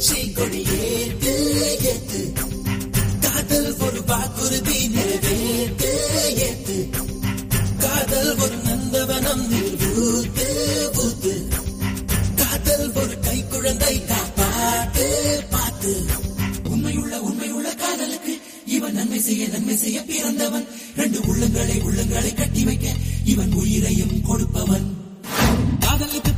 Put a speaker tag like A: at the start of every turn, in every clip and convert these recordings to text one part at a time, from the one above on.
A: பச்சை கொடி ஏத்து ஏத்து. காதல் ஒரு வாக்குறுதி நிறைவேற்று ஏத்து. காதல் ஒரு நந்தவனம் நிறுத்து பூத்து காதல் ஒரு கை குழந்தை பார்த்து பார்த்து
B: உண்மையுள்ள உண்மையுள்ள காதலுக்கு இவன் நன்மை செய்ய நன்மை செய்ய பிறந்தவன். ரெண்டு உள்ளங்களை உள்ளங்களை கட்டி வைக்க இவன் உயிரையும் கொடுப்பவன்.
A: காதலுக்கு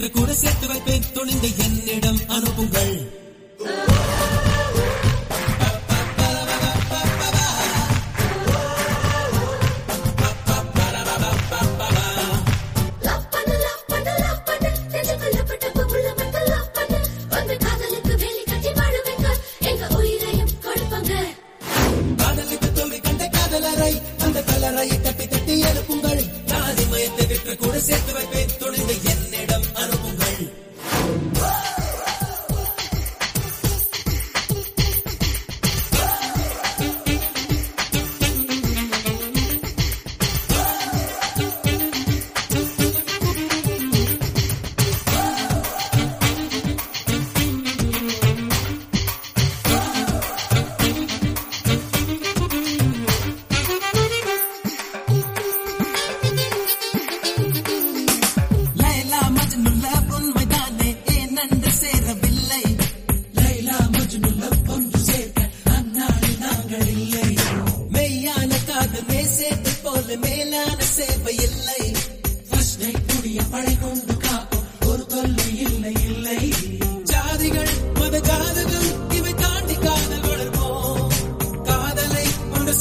A: சற்று கூட சேர்த்து வைப்பேன். துணிந்த என்னிடம் அனுப்புங்கள். அந்த கலரையை தட்டி தட்டி எழுப்புங்கள். நான் மயத்தை விற்று கூட சேர்த்து வைப்பேன்.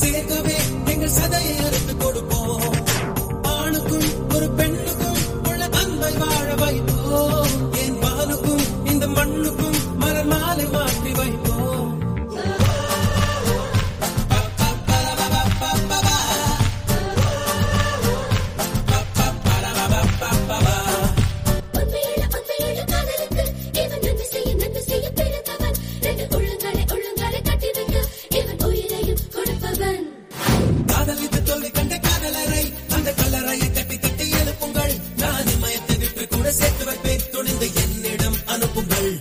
A: சேர்க்கவே எங்கள் சதையை அறுத்துக்கோ. கூட சேர்த்து என்னிடம் அனுப்புங்கள்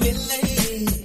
A: to me.